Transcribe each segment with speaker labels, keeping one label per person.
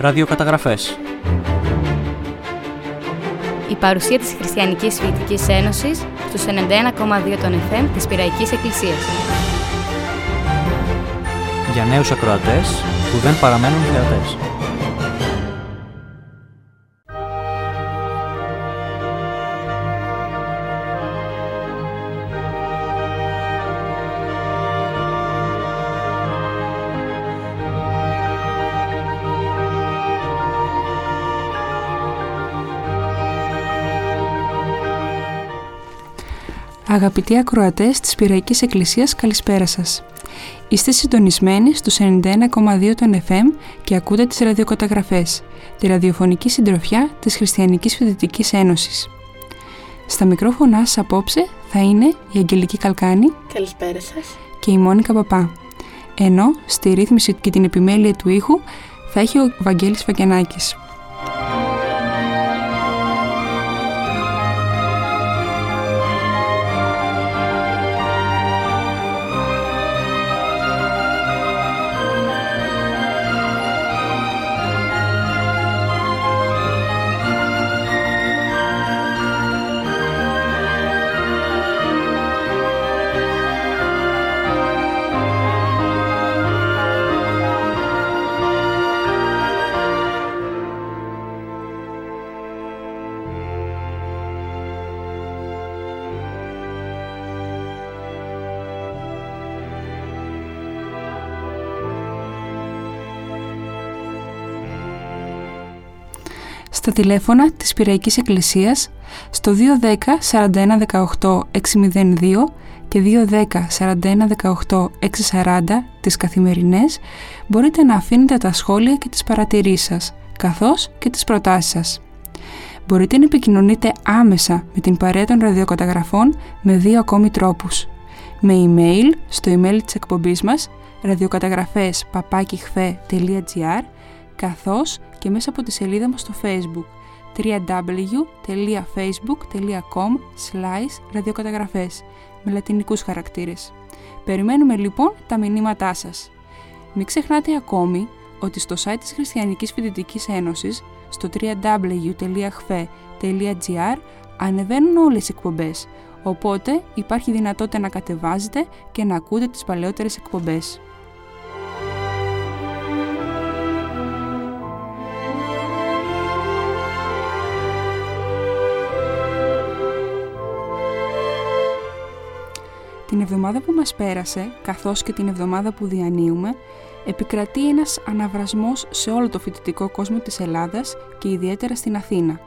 Speaker 1: Ραδιοκαταγραφές.
Speaker 2: Η παρουσία της Χριστιανικής Φοιτητικής Ένωσης στους 91,2 των FM της Πυραϊκής Εκκλησίας.
Speaker 1: Για νέους ακροατές που δεν παραμένουν θεατές.
Speaker 3: Αγαπητοί ακροατές της Πυραϊκής Εκκλησίας, καλησπέρα σας. Είστε συντονισμένοι στους 91,2 των FM και ακούτε τις ραδιοκαταγραφές, τη ραδιοφωνική συντροφιά της Χριστιανικής Φοιτητικής Ένωσης. Στα μικρόφωνά σας απόψε θα είναι η Αγγελική Καλκάνη
Speaker 4: Καλησπέρα σας.
Speaker 3: και η Μόνικα Παπά. Ενώ στη ρύθμιση και την επιμέλεια του ήχου θα έχει ο Βαγγέλης Φακιανάκης. Στα τηλέφωνα της Πυραϊκής Εκκλησίας στο 210 41 18 602 και 210 41 18 640 τις καθημερινές μπορείτε να αφήνετε τα σχόλια και τις παρατηρήσεις σας καθώς και τις προτάσεις σας. Μπορείτε να επικοινωνείτε άμεσα με την παρέα των ραδιοκαταγραφών με δύο ακόμη τρόπους. Με email στο email της εκπομπής μας ραδιοκαταγραφές papakihfe.gr καθώς και μέσα από τη σελίδα μας στο facebook www.facebook.com ραδιοκαταγραφές με λατινικούς χαρακτήρες. Περιμένουμε λοιπόν τα μηνύματά σας. Μην ξεχνάτε ακόμη ότι στο site της Χριστιανικής Φοιτητικής Ένωσης στο www.hfe.gr ανεβαίνουν όλες οι εκπομπές, οπότε υπάρχει δυνατότητα να κατεβάζετε και να ακούτε τις παλαιότερες εκπομπές. Εβδομάδα που μας πέρασε, καθώς και την εβδομάδα που διανύουμε, επικρατεί ένας αναβρασμός σε όλο το φοιτητικό κόσμο της Ελλάδας και ιδιαίτερα στην Αθήνα.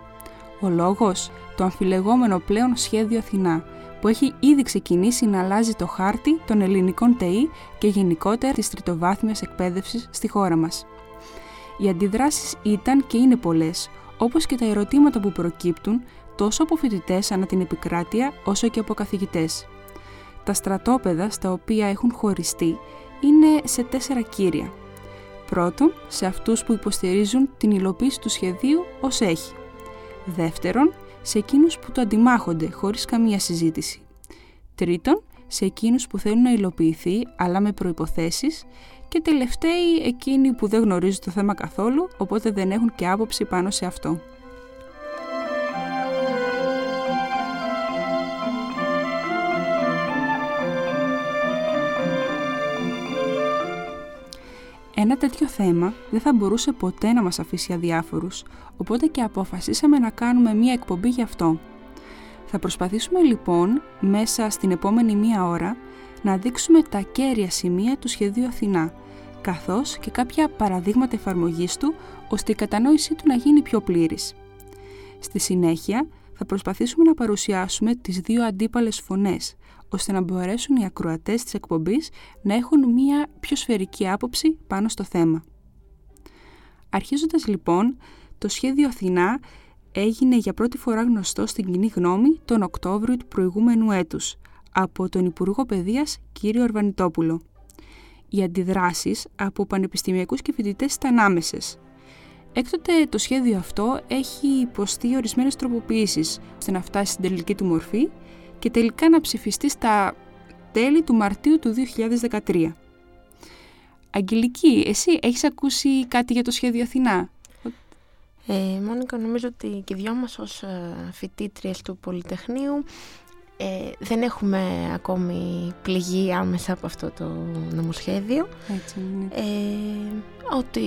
Speaker 3: Ο λόγος, το αμφιλεγόμενο πλέον σχέδιο Αθηνά, που έχει ήδη ξεκινήσει να αλλάζει το χάρτη των ελληνικών ΤΕΗ και γενικότερα της τριτοβάθμιας εκπαίδευσης στη χώρα μας. Οι αντιδράσεις ήταν και είναι πολλές, όπως και τα ερωτήματα που προκύπτουν τόσο από φοιτητές ανά την επικράτεια όσο και από καθηγητές. Τα στρατόπεδα στα οποία έχουν χωριστεί είναι σε τέσσερα κύρια. Πρώτον, σε αυτούς που υποστηρίζουν την υλοποίηση του σχεδίου ως έχει. Δεύτερον, σε εκείνους που το αντιμάχονται χωρίς καμία συζήτηση. Τρίτον, σε εκείνους που θέλουν να υλοποιηθεί αλλά με προϋποθέσεις και τελευταίοι εκείνοι που δεν γνωρίζουν το θέμα καθόλου οπότε δεν έχουν και άποψη πάνω σε αυτό. Ένα τέτοιο θέμα δεν θα μπορούσε ποτέ να μας αφήσει αδιάφορους, οπότε και αποφασίσαμε να κάνουμε μία εκπομπή γι' αυτό. Θα προσπαθήσουμε λοιπόν μέσα στην επόμενη μία ώρα να δείξουμε τα κέρια σημεία του σχεδίου Αθηνά, καθώς και κάποια παραδείγματα εφαρμογής του, ώστε η κατανόησή του να γίνει πιο πλήρης. Στη συνέχεια θα προσπαθήσουμε να παρουσιάσουμε τις δύο αντίπαλες φωνές, ώστε να μπορέσουν οι ακροατές της εκπομπής να έχουν μία πιο σφαιρική άποψη πάνω στο θέμα. Αρχίζοντας λοιπόν, το σχέδιο Αθηνά έγινε για πρώτη φορά γνωστό στην κοινή γνώμη τον Οκτώβριο του προηγούμενου έτους από τον Υπουργό Παιδείας κύριο Αρβανιτόπουλο. Οι αντιδράσεις από πανεπιστημιακούς και φοιτητές ήταν άμεσες. Έκτοτε το σχέδιο αυτό έχει υποστεί ορισμένες τροποποιήσεις ώστε να φτάσει στην τελική του μορφή και τελικά να ψηφιστεί στα τέλη του Μαρτίου του 2013. Αγγελική, εσύ έχεις ακούσει κάτι για το σχέδιο Αθηνά;
Speaker 4: Ε, Μόνικα, νομίζω ότι και δυο μας ως ε, φοιτήτριες του Πολυτεχνείου ε, δεν έχουμε ακόμη πληγεί άμεσα από αυτό το νομοσχέδιο.
Speaker 3: Έτσι είναι.
Speaker 4: Ε, ό,τι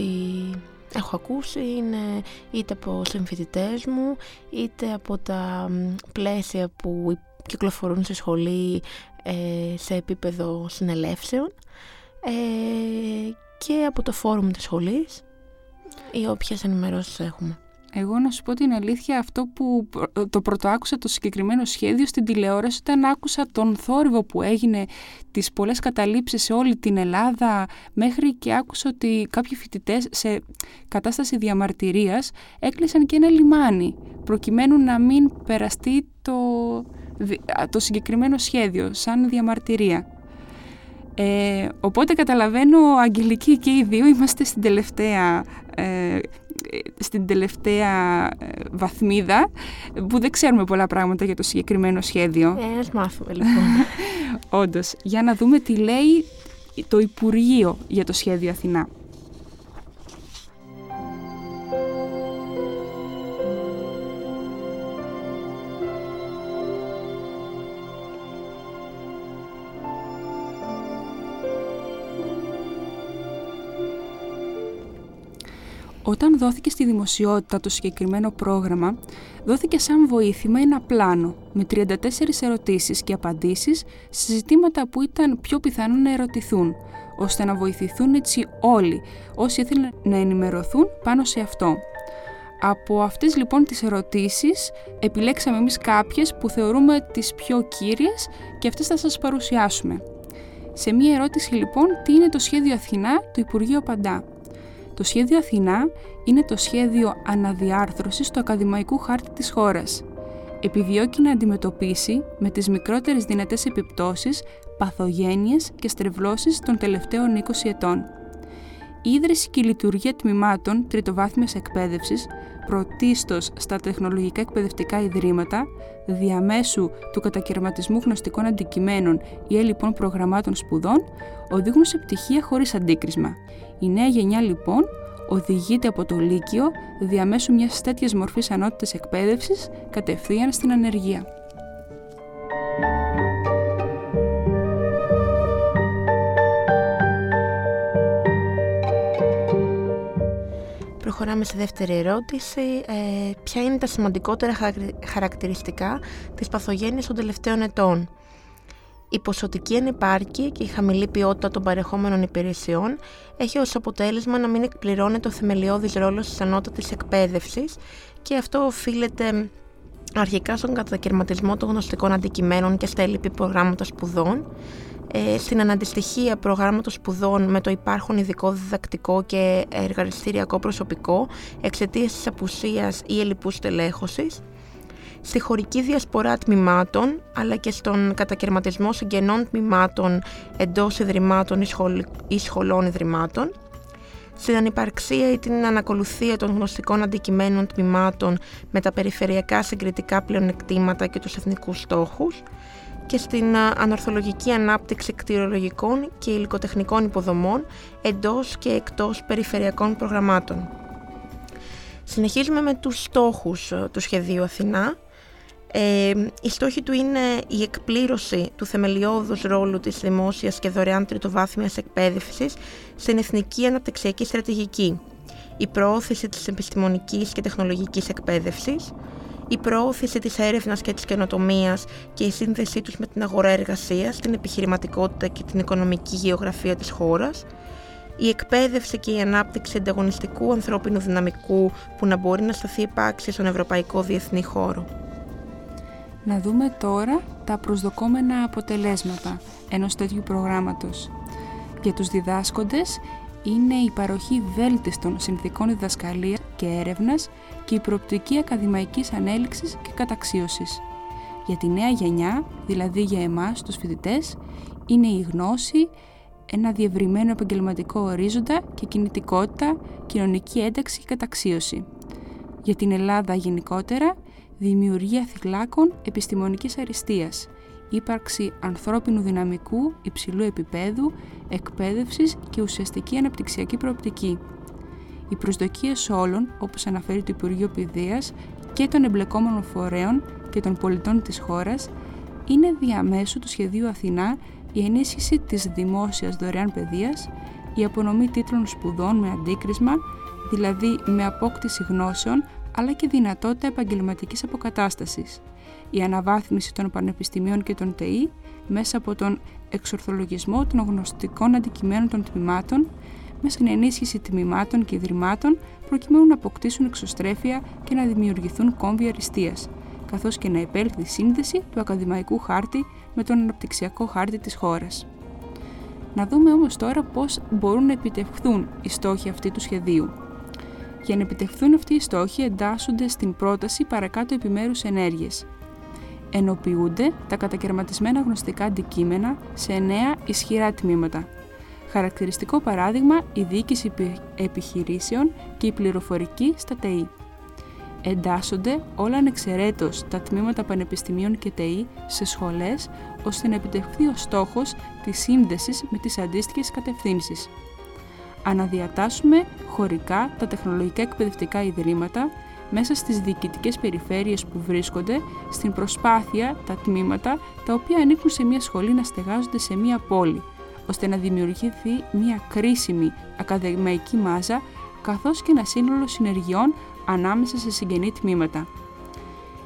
Speaker 4: έχω ακούσει είναι είτε από συμφοιτητές μου, είτε από τα πλαίσια που κυκλοφορούν στη σχολή ε, σε επίπεδο συνελεύσεων ε, και από το φόρουμ της σχολής ή όποιες ενημερώσεις έχουμε.
Speaker 3: Εγώ να σου πω την αλήθεια, αυτό που το πρωτοάκουσα το συγκεκριμένο σχέδιο στην τηλεόραση όταν άκουσα τον θόρυβο που έγινε, τις πολλές καταλήψεις σε όλη την Ελλάδα, μέχρι και άκουσα ότι κάποιοι φοιτητές σε κατάσταση διαμαρτυρίας έκλεισαν και ένα λιμάνι, προκειμένου να μην περαστεί το, το συγκεκριμένο σχέδιο σαν διαμαρτυρία. Ε, οπότε καταλαβαίνω, Αγγελική και οι δύο είμαστε στην τελευταία ε, στην τελευταία ε, βαθμίδα που δεν ξέρουμε πολλά πράγματα για το συγκεκριμένο σχέδιο.
Speaker 4: Ε, ας μάθουμε λοιπόν.
Speaker 3: Όντως, για να δούμε τι λέει το Υπουργείο για το σχέδιο Αθηνά. Όταν δόθηκε στη δημοσιότητα το συγκεκριμένο πρόγραμμα, δόθηκε σαν βοήθημα ένα πλάνο με 34 ερωτήσεις και απαντήσεις σε ζητήματα που ήταν πιο πιθανό να ερωτηθούν, ώστε να βοηθηθούν έτσι όλοι όσοι ήθελαν να ενημερωθούν πάνω σε αυτό. Από αυτές λοιπόν τις ερωτήσεις επιλέξαμε εμείς κάποιες που θεωρούμε τις πιο κύριες και αυτές θα σας παρουσιάσουμε. Σε μία ερώτηση λοιπόν, τι είναι το σχέδιο Αθηνά, το Υπουργείο απαντά; Το σχέδιο Αθηνά είναι το σχέδιο αναδιάρθρωσης του ακαδημαϊκού χάρτη της χώρας. Επιδιώκει να αντιμετωπίσει με τις μικρότερες δυνατές επιπτώσεις παθογένειες και στρεβλώσεις των τελευταίων 20 ετών. Η ίδρυση και η λειτουργία τμήματων τριτοβάθμιας εκπαίδευσης, πρωτίστως στα τεχνολογικά εκπαιδευτικά ιδρύματα, διαμέσου του κατακαιρματισμού γνωστικών αντικειμένων ή λοιπόν προγραμμάτων σπουδών, οδηγούν σε πτυχία χωρίς αντίκρισμα. Η νέα γενιά λοιπόν οδηγείται από το Λύκειο διαμέσου μιας τέτοιας μορφής ανώτητης εκπαίδευσης κατευθείαν στην ανεργία.
Speaker 4: Προχωράμε στη δεύτερη ερώτηση. Ε, ποια είναι τα σημαντικότερα χαρακτηριστικά της παθογένειας των τελευταίων ετών; Η ποσοτική ανεπάρκεια και η χαμηλή ποιότητα των παρεχόμενων υπηρεσιών έχει ως αποτέλεσμα να μην εκπληρώνει το θεμελιώδης ρόλος της ανώτατης εκπαίδευσης και αυτό οφείλεται αρχικά στον κατακαιρματισμό των γνωστικών αντικειμένων και στα έλλειπη προγράμματα σπουδών, ε, στην αναντιστοιχεία προγράμματο σπουδών με το υπάρχον ειδικό διδακτικό και εργαστηριακό προσωπικό εξαιτίας της απουσίας ή ελλειπούς τελέχωσης, στη χωρική διασπορά τμήματων αλλά και στον κατακαιρματισμό συγγενών τμήματων εντός ιδρυμάτων ή σχολών ιδρυμάτων, στην ανυπαρξία ή την ανακολουθία των γνωστικών αντικειμένων τμήματων με τα περιφερειακά συγκριτικά πλεονεκτήματα και τους εθνικούς στόχους και στην ανορθολογική ανάπτυξη κτηρολογικών και υλικοτεχνικών υποδομών εντός και εκτός περιφερειακών προγραμμάτων. Συνεχίζουμε με τους στόχους του σχεδίου Αθηνά ε, η στόχη του είναι η εκπλήρωση του θεμελιώδους ρόλου της δημόσιας και δωρεάν τριτοβάθμιας εκπαίδευσης στην εθνική αναπτυξιακή στρατηγική, η προώθηση της επιστημονικής και τεχνολογικής εκπαίδευσης, η προώθηση της έρευνας και της καινοτομίας και η σύνδεσή τους με την αγορά εργασίας, την επιχειρηματικότητα και την οικονομική γεωγραφία της χώρας, η εκπαίδευση και η ανάπτυξη ανταγωνιστικού ανθρώπινου δυναμικού που να μπορεί να σταθεί επάξια στον ευρωπαϊκό διεθνή χώρο.
Speaker 3: Να δούμε τώρα τα προσδοκόμενα αποτελέσματα ενός τέτοιου προγράμματος. Για τους διδάσκοντες είναι η παροχή βέλτιστων συνθήκων διδασκαλίας και έρευνας και η προοπτική ακαδημαϊκής ανέλυξης και καταξίωσης. Για τη νέα γενιά, δηλαδή για εμάς τους φοιτητές, είναι η γνώση, ένα διευρυμένο επαγγελματικό ορίζοντα και κινητικότητα, κοινωνική ένταξη και καταξίωση. Για την Ελλάδα γενικότερα δημιουργία θυλάκων επιστημονικής αριστείας, ύπαρξη ανθρώπινου δυναμικού υψηλού επίπεδου, εκπαίδευσης και ουσιαστική αναπτυξιακή προοπτική. Οι προσδοκίες όλων, όπως αναφέρει το Υπουργείο Παιδείας, και των εμπλεκόμενων φορέων και των πολιτών της χώρας, είναι διαμέσου του σχεδίου Αθηνά η ενίσχυση της δημόσιας δωρεάν παιδείας, η απονομή τίτλων σπουδών με αντίκρισμα, δηλαδή με απόκτηση γνώσεων, αλλά και δυνατότητα επαγγελματικής αποκατάστασης, η αναβάθμιση των πανεπιστημίων και των ΤΕΗ μέσα από τον εξορθολογισμό των γνωστικών αντικειμένων των τμήματων, με στην ενίσχυση τμήματων και ιδρυμάτων προκειμένου να αποκτήσουν εξωστρέφεια και να δημιουργηθούν κόμβοι αριστείας, καθώς και να επέλθει σύνδεση του ακαδημαϊκού χάρτη με τον αναπτυξιακό χάρτη της χώρας. Να δούμε όμως τώρα πώς μπορούν να επιτευχθούν οι στόχοι αυτοί του σχεδίου. Για να επιτευχθούν αυτοί οι στόχοι εντάσσονται στην πρόταση παρακάτω επιμέρους ενέργειες. Ενοποιούνται τα κατακαιρματισμένα γνωστικά αντικείμενα σε εννέα ισχυρά τμήματα. Χαρακτηριστικό παράδειγμα η διοίκηση επιχειρήσεων και η πληροφορική στα ΤΕΗ εντάσσονται όλα ανεξαιρέτως τα τμήματα πανεπιστημίων και ΤΕΗ σε σχολές ώστε να επιτευχθεί ο στόχος της σύνδεσης με τις αντίστοιχες κατευθύνσεις. Αναδιατάσσουμε χωρικά τα τεχνολογικά εκπαιδευτικά ιδρύματα μέσα στις διοικητικές περιφέρειες που βρίσκονται στην προσπάθεια τα τμήματα τα οποία ανήκουν σε μια σχολή να στεγάζονται σε μια πόλη, ώστε να δημιουργηθεί μια κρίσιμη ακαδημαϊκή μάζα καθώς και ένα σύνολο συνεργειών ανάμεσα σε συγγενή τμήματα.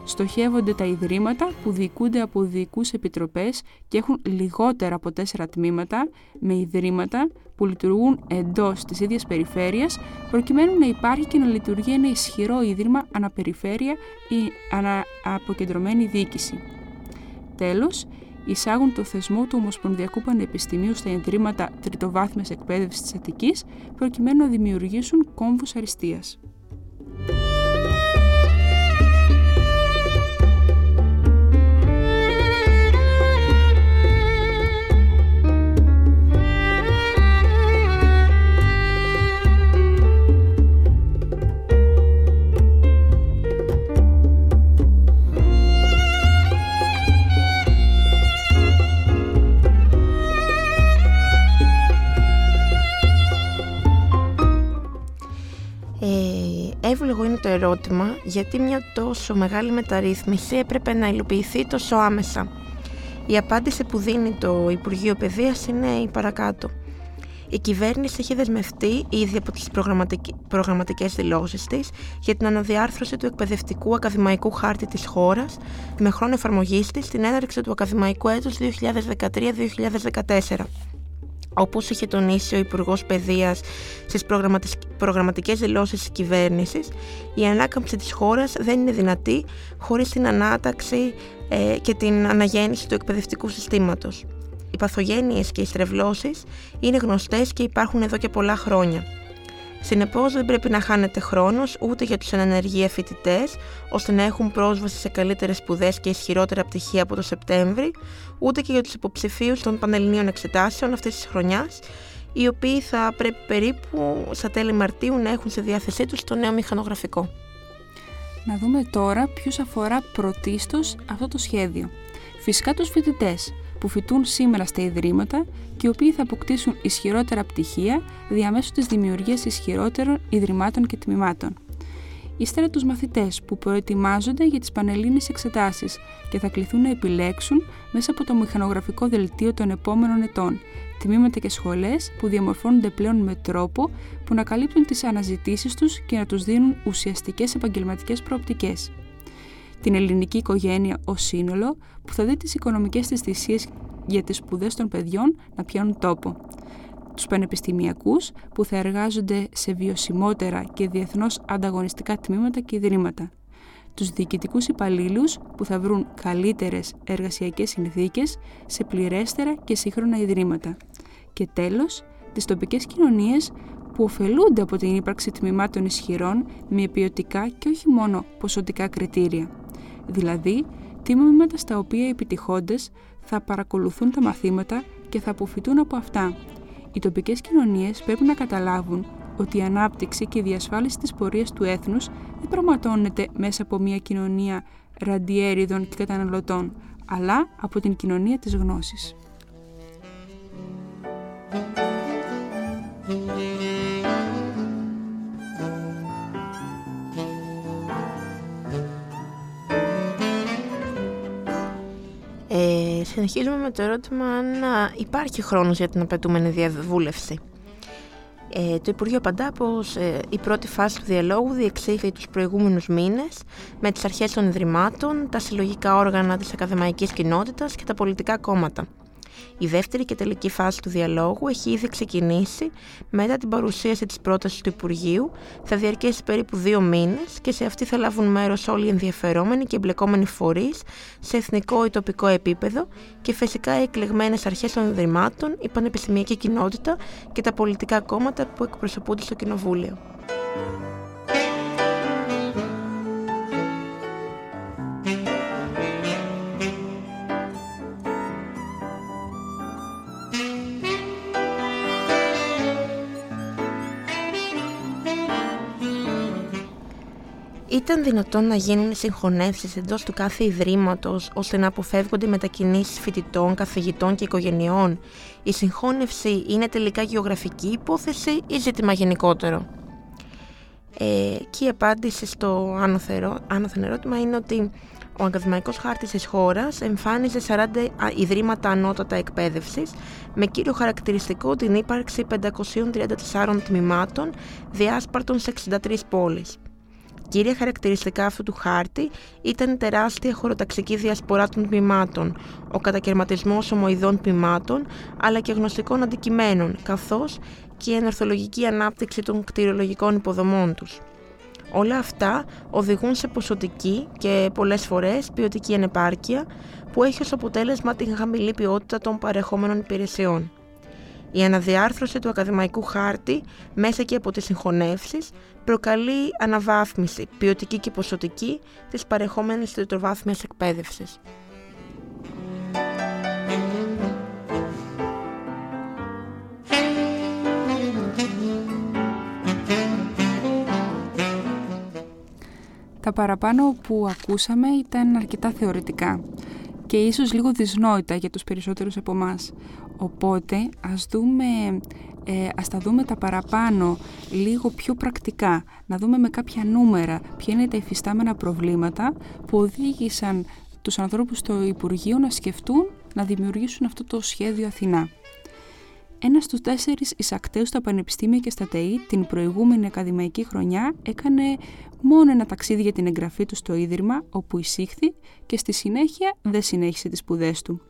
Speaker 3: Στοχεύονται τα ιδρύματα που διοικούνται από διοικούς επιτροπές και έχουν λιγότερα από τέσσερα τμήματα με ιδρύματα που λειτουργούν εντός της ίδιας περιφέρειας προκειμένου να υπάρχει και να λειτουργεί ένα ισχυρό ίδρυμα αναπεριφέρεια ή αναποκεντρωμένη διοίκηση. Τέλος, εισάγουν το θεσμό του Ομοσπονδιακού Πανεπιστημίου στα ιδρύματα τριτοβάθμιας εκπαίδευσης της Αττικής προκειμένου να δημιουργήσουν κόμβους αριστείας.
Speaker 4: Εύλογο είναι το ερώτημα γιατί μια τόσο μεγάλη μεταρρύθμιση έπρεπε να υλοποιηθεί τόσο άμεσα. Η απάντηση που δίνει το Υπουργείο Παιδείας είναι η παρακάτω. Η κυβέρνηση έχει δεσμευτεί ήδη από τις προγραμματικές δηλώσεις της για την αναδιάρθρωση του εκπαιδευτικού ακαδημαϊκού χάρτη της χώρας με χρόνο εφαρμογής της στην έναρξη του ακαδημαϊκού έτους 2013-2014. Όπως είχε τονίσει ο Υπουργός Παιδείας στις προγραμματικές δηλώσεις της κυβέρνησης, η ανάκαμψη της χώρας δεν είναι δυνατή χωρίς την ανάταξη ε, και την αναγέννηση του εκπαιδευτικού συστήματος. Οι παθογένειες και οι στρεβλώσεις είναι γνωστές και υπάρχουν εδώ και πολλά χρόνια. Συνεπώς, δεν πρέπει να χάνεται χρόνος ούτε για τους ανενεργεία φοιτητές, ώστε να έχουν πρόσβαση σε καλύτερες σπουδές και ισχυρότερα πτυχία από το Σεπτέμβρη, ούτε και για τους υποψηφίους των Πανελληνίων Εξετάσεων αυτής της χρονιάς, οι οποίοι θα πρέπει περίπου στα τέλη Μαρτίου να έχουν σε διάθεσή τους το νέο μηχανογραφικό.
Speaker 3: Να δούμε τώρα ποιου αφορά πρωτίστως αυτό το σχέδιο. Φυσικά τους φοιτητές, που φοιτούν σήμερα στα ιδρύματα και οι οποίοι θα αποκτήσουν ισχυρότερα πτυχία διαμέσου της δημιουργίας ισχυρότερων ιδρυμάτων και τμήματων. Ύστερα τους μαθητές που προετοιμάζονται για τις πανελλήνιες εξετάσεις και θα κληθούν να επιλέξουν μέσα από το μηχανογραφικό δελτίο των επόμενων ετών τμήματα και σχολές που διαμορφώνονται πλέον με τρόπο που να καλύπτουν τις αναζητήσεις τους και να τους δίνουν ουσιαστικές επαγγελματικές προοπτικές την ελληνική οικογένεια ως σύνολο που θα δει τις οικονομικές τη θυσίε για τις σπουδές των παιδιών να πιάνουν τόπο. Τους πανεπιστημιακούς που θα εργάζονται σε βιωσιμότερα και διεθνώς ανταγωνιστικά τμήματα και ιδρύματα. Τους διοικητικούς υπαλλήλους που θα βρουν καλύτερες εργασιακές συνθήκες σε πληρέστερα και σύγχρονα ιδρύματα. Και τέλος, τις τοπικές κοινωνίες που ωφελούνται από την ύπαρξη τμήματων ισχυρών με ποιοτικά και όχι μόνο ποσοτικά κριτήρια δηλαδή τμήματα στα οποία οι επιτυχώντες θα παρακολουθούν τα μαθήματα και θα αποφυτούν από αυτά. Οι τοπικές κοινωνίες πρέπει να καταλάβουν ότι η ανάπτυξη και η διασφάλιση της πορείας του έθνους δεν πραγματώνεται μέσα από μια κοινωνία ραντιέριδων και καταναλωτών, αλλά από την κοινωνία της γνώσης.
Speaker 4: Συνεχίζουμε με το ερώτημα αν υπάρχει χρόνος για την απαιτούμενη διαβούλευση. Ε, το Υπουργείο απαντά πως ε, η πρώτη φάση του διαλόγου διεξήχθη τους προηγούμενους μήνες με τις αρχές των Ιδρυμάτων, τα συλλογικά όργανα της ακαδημαϊκής κοινότητας και τα πολιτικά κόμματα. Η δεύτερη και τελική φάση του διαλόγου έχει ήδη ξεκινήσει μετά την παρουσίαση της πρότασης του Υπουργείου. Θα διαρκέσει περίπου δύο μήνες και σε αυτή θα λάβουν μέρος όλοι οι ενδιαφερόμενοι και εμπλεκόμενοι φορείς σε εθνικό ή τοπικό επίπεδο και φυσικά οι εκλεγμένες αρχές των ιδρυμάτων, η πανεπιστημιακή κοινότητα και τα πολιτικά κόμματα που εκπροσωπούνται στο Κοινοβούλιο. Ήταν δυνατόν να γίνουν συγχωνεύσεις εντός του κάθε ιδρύματος ώστε να αποφεύγονται οι μετακινήσεις φοιτητών, καθηγητών και οικογενειών; Η συγχώνευση είναι τελικά γεωγραφική υπόθεση ή ζήτημα γενικότερο; Ε, και η απάντηση στο άνωθεν ερώτημα είναι ότι ο ακαδημαϊκός χάρτης της χώρας εμφάνιζε 40 ιδρύματα ανώτατα εκπαίδευσης με κύριο χαρακτηριστικό την ύπαρξη 534 τμήματων διάσπαρτων σε 63 πόλεις. Κύρια χαρακτηριστικά αυτού του χάρτη ήταν η τεράστια χωροταξική διασπορά των τμήματων, ο κατακαιρματισμός ομοειδών τμήματων, αλλά και γνωστικών αντικειμένων, καθώς και η ενορθολογική ανάπτυξη των κτηριολογικών υποδομών τους. Όλα αυτά οδηγούν σε ποσοτική και πολλές φορές ποιοτική ανεπάρκεια που έχει ως αποτέλεσμα την χαμηλή ποιότητα των παρεχόμενων υπηρεσιών. Η αναδιάρθρωση του ακαδημαϊκού χάρτη μέσα και από τις συγχωνεύσεις προκαλεί αναβάθμιση ποιοτική και ποσοτική της παρεχόμενης τριτοβάθμιας εκπαίδευσης.
Speaker 3: Τα παραπάνω που ακούσαμε ήταν αρκετά θεωρητικά και ίσως λίγο δυσνόητα για τους περισσότερους από εμάς. Οπότε ας, δούμε, ε, ας τα δούμε τα παραπάνω λίγο πιο πρακτικά, να δούμε με κάποια νούμερα ποια είναι τα υφιστάμενα προβλήματα που οδήγησαν τους ανθρώπους στο Υπουργείο να σκεφτούν να δημιουργήσουν αυτό το σχέδιο Αθηνά. Ένας στους τέσσερις εισακτέους στα πανεπιστήμια και στα ΤΕΗ την προηγούμενη ακαδημαϊκή χρονιά έκανε μόνο ένα ταξίδι για την εγγραφή του στο Ίδρυμα όπου εισήχθη και στη συνέχεια δεν συνέχισε τις σπουδές του.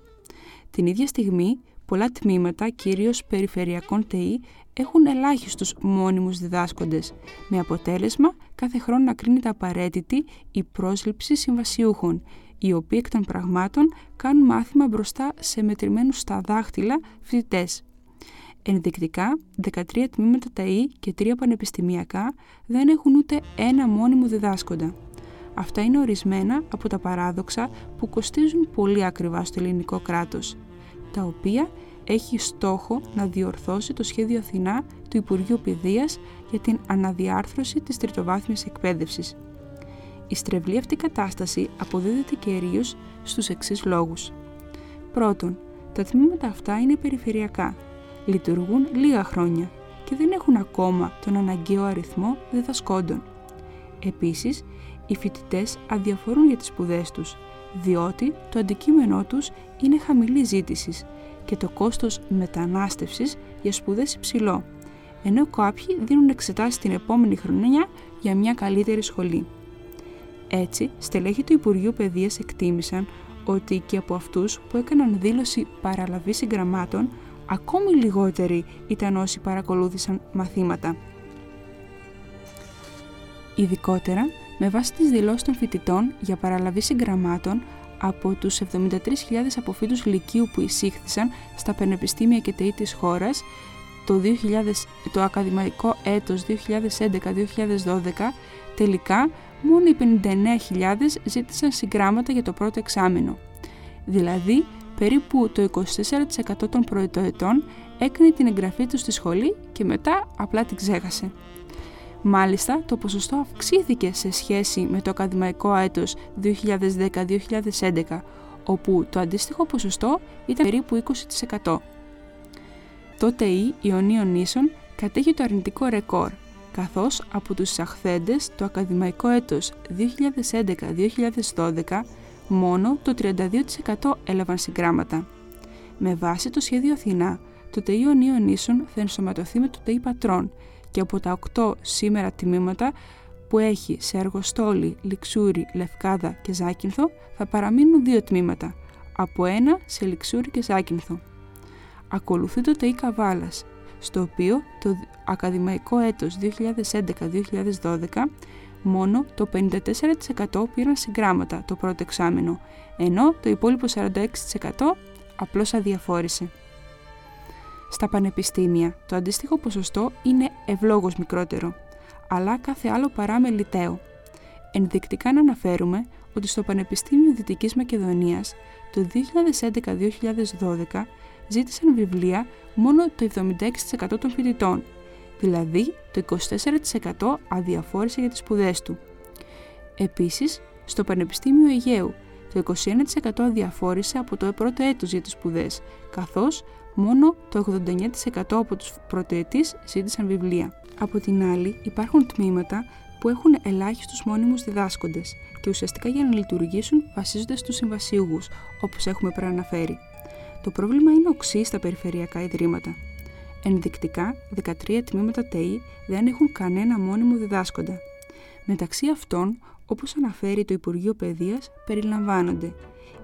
Speaker 3: Την ίδια στιγμή, πολλά τμήματα, κυρίως περιφερειακών ΤΕΗ, έχουν ελάχιστους μόνιμους διδάσκοντες, με αποτέλεσμα κάθε χρόνο να κρίνεται απαραίτητη η πρόσληψη συμβασιούχων, οι οποίοι εκ των πραγμάτων κάνουν μάθημα μπροστά σε μετρημένους στα δάχτυλα φοιτητές. Ενδεικτικά, 13 τμήματα ΤΑΗ και 3 πανεπιστημιακά δεν έχουν ούτε ένα μόνιμο διδάσκοντα. Αυτά είναι ορισμένα από τα παράδοξα που κοστίζουν πολύ ακριβά στο ελληνικό κράτος, τα οποία έχει στόχο να διορθώσει το σχέδιο Αθηνά του Υπουργείου Παιδείας για την αναδιάρθρωση της τριτοβάθμιας εκπαίδευσης. Η στρεβλή αυτή κατάσταση αποδίδεται κυρίως στους εξής λόγους. Πρώτον, τα τμήματα αυτά είναι περιφερειακά λειτουργούν λίγα χρόνια και δεν έχουν ακόμα τον αναγκαίο αριθμό διδασκόντων. Επίσης, οι φοιτητές αδιαφορούν για τις σπουδές τους, διότι το αντικείμενό τους είναι χαμηλή ζήτησης και το κόστος μετανάστευσης για σπουδές υψηλό, ενώ κάποιοι δίνουν εξετάσεις την επόμενη χρονιά για μια καλύτερη σχολή. Έτσι, στελέχη του Υπουργείου Παιδείας εκτίμησαν ότι και από αυτούς που έκαναν δήλωση παραλαβής συγγραμμάτων ακόμη λιγότεροι ήταν όσοι παρακολούθησαν μαθήματα. Ειδικότερα, με βάση τις δηλώσεις των φοιτητών για παραλαβή συγγραμμάτων από τους 73.000 αποφύτους λυκείου που εισήχθησαν στα πανεπιστήμια και ΤΕΗ της χώρας το, 2000, το ακαδημαϊκό έτος 2011-2012, τελικά μόνο οι 59.000 ζήτησαν συγγράμματα για το πρώτο εξάμεινο. Δηλαδή, περίπου το 24% των προετοετών έκανε την εγγραφή τους στη σχολή και μετά απλά την ξέχασε. Μάλιστα, το ποσοστό αυξήθηκε σε σχέση με το ακαδημαϊκό έτος 2010-2011, όπου το αντίστοιχο ποσοστό ήταν περίπου 20%. Τότε η Ιωνίων Νήσων κατέχει το αρνητικό ρεκόρ, καθώς από τους εισαχθέντες το ακαδημαϊκό έτος 2011-2012 μόνο το 32% έλαβαν συγγράμματα. Με βάση το σχέδιο Αθηνά, το ΤΕΙ Ονίων Νήσων θα ενσωματωθεί με το ΤΕΙ Πατρών και από τα 8 σήμερα τμήματα που έχει σε Αργοστόλη, Λιξούρι, Λευκάδα και Ζάκυνθο θα παραμείνουν δύο τμήματα, από ένα σε Λιξούρι και Ζάκυνθο. Ακολουθεί το ΤΕΙ Καβάλας, στο οποίο το ακαδημαϊκό έτος 2011-2012 μόνο το 54% πήραν συγγράμματα το πρώτο εξάμεινο, ενώ το υπόλοιπο 46% απλώς αδιαφόρησε. Στα πανεπιστήμια το αντίστοιχο ποσοστό είναι ευλόγως μικρότερο, αλλά κάθε άλλο παρά μελιτέο. Ενδεικτικά να αναφέρουμε ότι στο Πανεπιστήμιο Δυτικής Μακεδονίας το 2011-2012 ζήτησαν βιβλία μόνο το 76% των φοιτητών, δηλαδή το 24% αδιαφόρησε για τις σπουδές του. Επίσης, στο Πανεπιστήμιο Αιγαίου το 21% αδιαφόρησε από το πρώτο έτος για τις σπουδές, καθώς μόνο το 89% από τους πρωτοετής ζήτησαν βιβλία. Από την άλλη, υπάρχουν τμήματα που έχουν ελάχιστους μόνιμους διδάσκοντες και ουσιαστικά για να λειτουργήσουν βασίζονται στους συμβασίουγους, όπως έχουμε προαναφέρει. Το πρόβλημα είναι οξύ στα περιφερειακά ιδρύματα. Ενδεικτικά, 13 τμήματα ΤΕΗ δεν έχουν κανένα μόνιμο διδάσκοντα. Μεταξύ αυτών, όπως αναφέρει το Υπουργείο Παιδείας, περιλαμβάνονται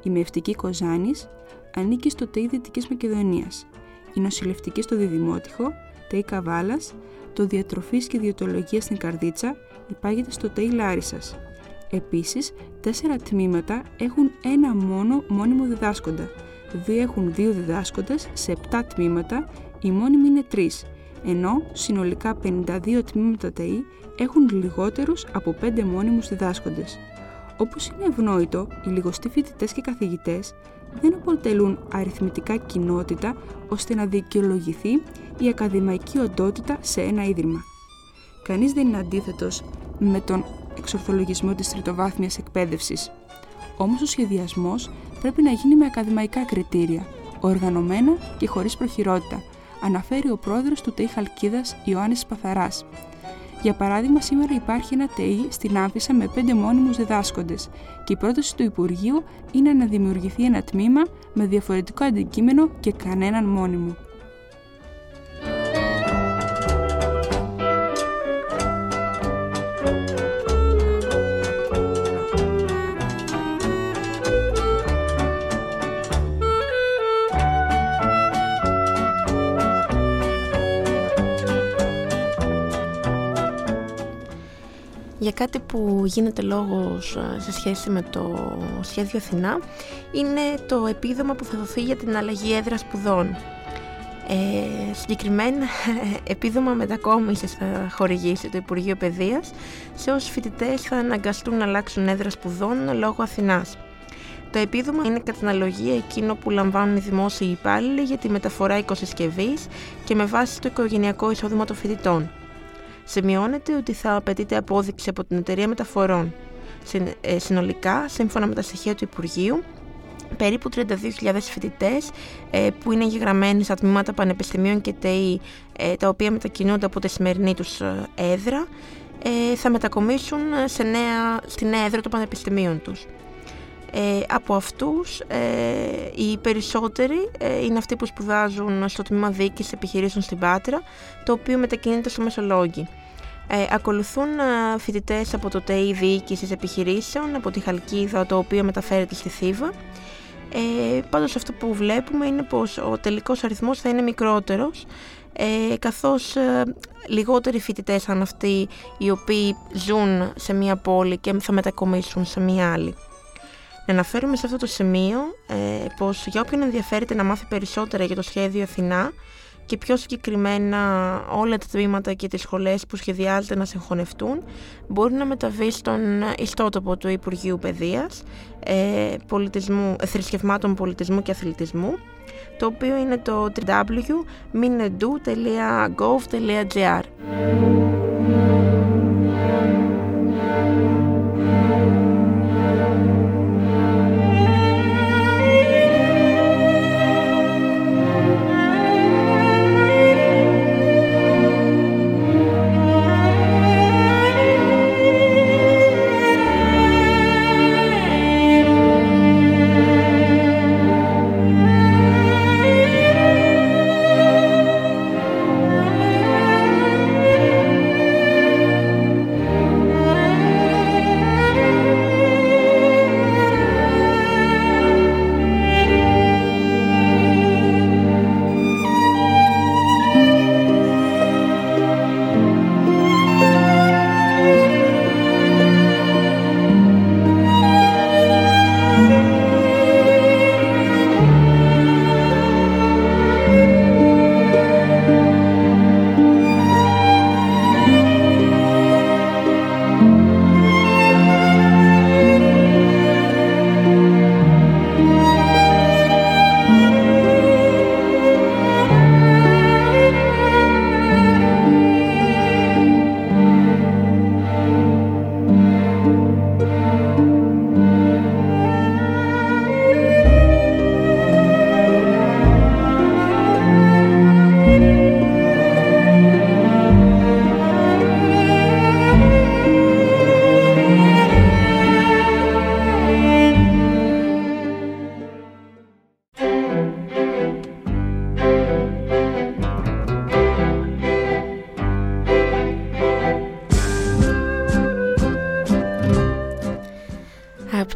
Speaker 3: η Μευτική Κοζάνης, ανήκει στο ΤΕΗ Δυτικής Μακεδονίας, η Νοσηλευτική στο Διδημότυχο, ΤΕΗ Καβάλας, το Διατροφής και Διοτολογία στην Καρδίτσα υπάγεται στο ΤΕΗ Λάρισας. Επίσης, τέσσερα τμήματα έχουν ένα μόνο μόνιμο διδάσκοντα, δύο έχουν δύο διδάσκοντες σε 7 τμήματα, η μόνιμη είναι 3, ενώ συνολικά 52 τμήματα ΤΕΗ έχουν λιγότερους από 5 μόνιμους διδάσκοντες. Όπως είναι ευνόητο, οι λιγοστοί φοιτητές και καθηγητές δεν αποτελούν αριθμητικά κοινότητα ώστε να δικαιολογηθεί η ακαδημαϊκή οντότητα σε ένα ίδρυμα. Κανείς δεν είναι αντίθετος με τον εξορθολογισμό της τριτοβάθμιας εκπαίδευσης. Όμως ο σχεδιασμός πρέπει να γίνει με ακαδημαϊκά κριτήρια, οργανωμένα και χωρίς προχειρότητα, αναφέρει ο πρόεδρος του ΤΕΙ Χαλκίδας Ιωάννης Παθαράς. Για παράδειγμα, σήμερα υπάρχει ένα ΤΕΙ στην Άμφισα με πέντε μόνιμους διδάσκοντες και η πρόταση του Υπουργείου είναι να δημιουργηθεί ένα τμήμα με διαφορετικό αντικείμενο και κανέναν μόνιμο.
Speaker 4: Για κάτι που γίνεται λόγος ε, σε σχέση με το σχέδιο Αθηνά είναι το επίδομα που θα δοθεί για την αλλαγή έδρας σπουδών. Ε, συγκεκριμένα επίδομα μετακόμισης θα χορηγήσει το Υπουργείο Παιδείας σε όσους φοιτητές θα αναγκαστούν να αλλάξουν έδρα σπουδών λόγω Αθηνάς. Το επίδομα είναι κατά αναλογία εκείνο που λαμβάνουν οι δημόσιοι υπάλληλοι για τη μεταφορά οικοσυσκευής και με βάση το οικογενειακό εισόδημα των φοιτητών σημειώνεται ότι θα απαιτείται απόδειξη από την εταιρεία μεταφορών. Ε, συνολικά, σύμφωνα με τα στοιχεία του Υπουργείου, περίπου 32.000 φοιτητές ε, που είναι εγγεγραμμένοι στα τμήματα πανεπιστημίων και ΤΕΗ ε, τα οποία μετακινούνται από τη σημερινή τους έδρα θα μετακομίσουν σε νέα, στη νέα έδρα των πανεπιστημίων τους. Ε, από αυτούς ε, οι περισσότεροι ε, είναι αυτοί που σπουδάζουν στο τμήμα διοίκησης επιχειρήσεων στην Πάτρα, το οποίο μετακινείται στο Μεσολόγγι. Ε, ακολουθούν ε, φοιτητές από το ΤΕΙ Διοίκησης Επιχειρήσεων, από τη Χαλκίδα, το οποίο μεταφέρεται στη Θήβα. Ε, πάντως αυτό που βλέπουμε είναι πως ο τελικός αριθμός θα είναι μικρότερος, ε, καθώς ε, λιγότεροι φοιτητές αν αυτοί οι οποίοι ζουν σε μία πόλη και θα μετακομίσουν σε μία άλλη. Να αναφέρουμε σε αυτό το σημείο ε, πως για όποιον ενδιαφέρεται να μάθει περισσότερα για το σχέδιο Αθηνά και πιο συγκεκριμένα όλα τα τμήματα και τις σχολές που σχεδιάζεται να συγχωνευτούν μπορεί να μεταβεί στον ιστότοπο του Υπουργείου Παιδείας ε, πολιτισμού, ε, θρησκευμάτων πολιτισμού και αθλητισμού το οποίο είναι το www.minedu.gov.gr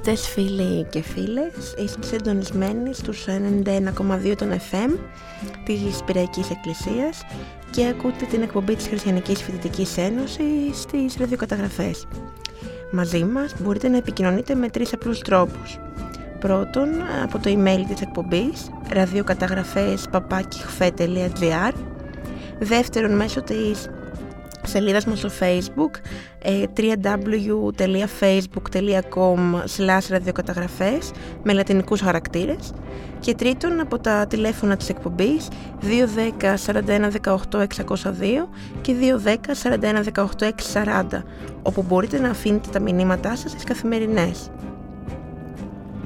Speaker 4: Αγαπητές φίλοι και φίλες, είστε συντονισμένοι στους 91,2 των FM της Πυραϊκής Εκκλησίας και ακούτε την εκπομπή της Χριστιανικής Φοιτητικής Ένωσης στις ραδιοκαταγραφές. Μαζί μας μπορείτε να επικοινωνείτε με τρεις απλούς τρόπους. Πρώτον, από το email της εκπομπής ραδιοκαταγραφές Δεύτερον, μέσω της σελίδας μας στο facebook ε, www.facebook.com slash ραδιοκαταγραφές με λατινικούς χαρακτήρες και τρίτον από τα τηλέφωνα της εκπομπής 210 41 18 602 και 210 41 18 640 όπου μπορείτε να αφήνετε τα μηνύματά σας στις καθημερινές.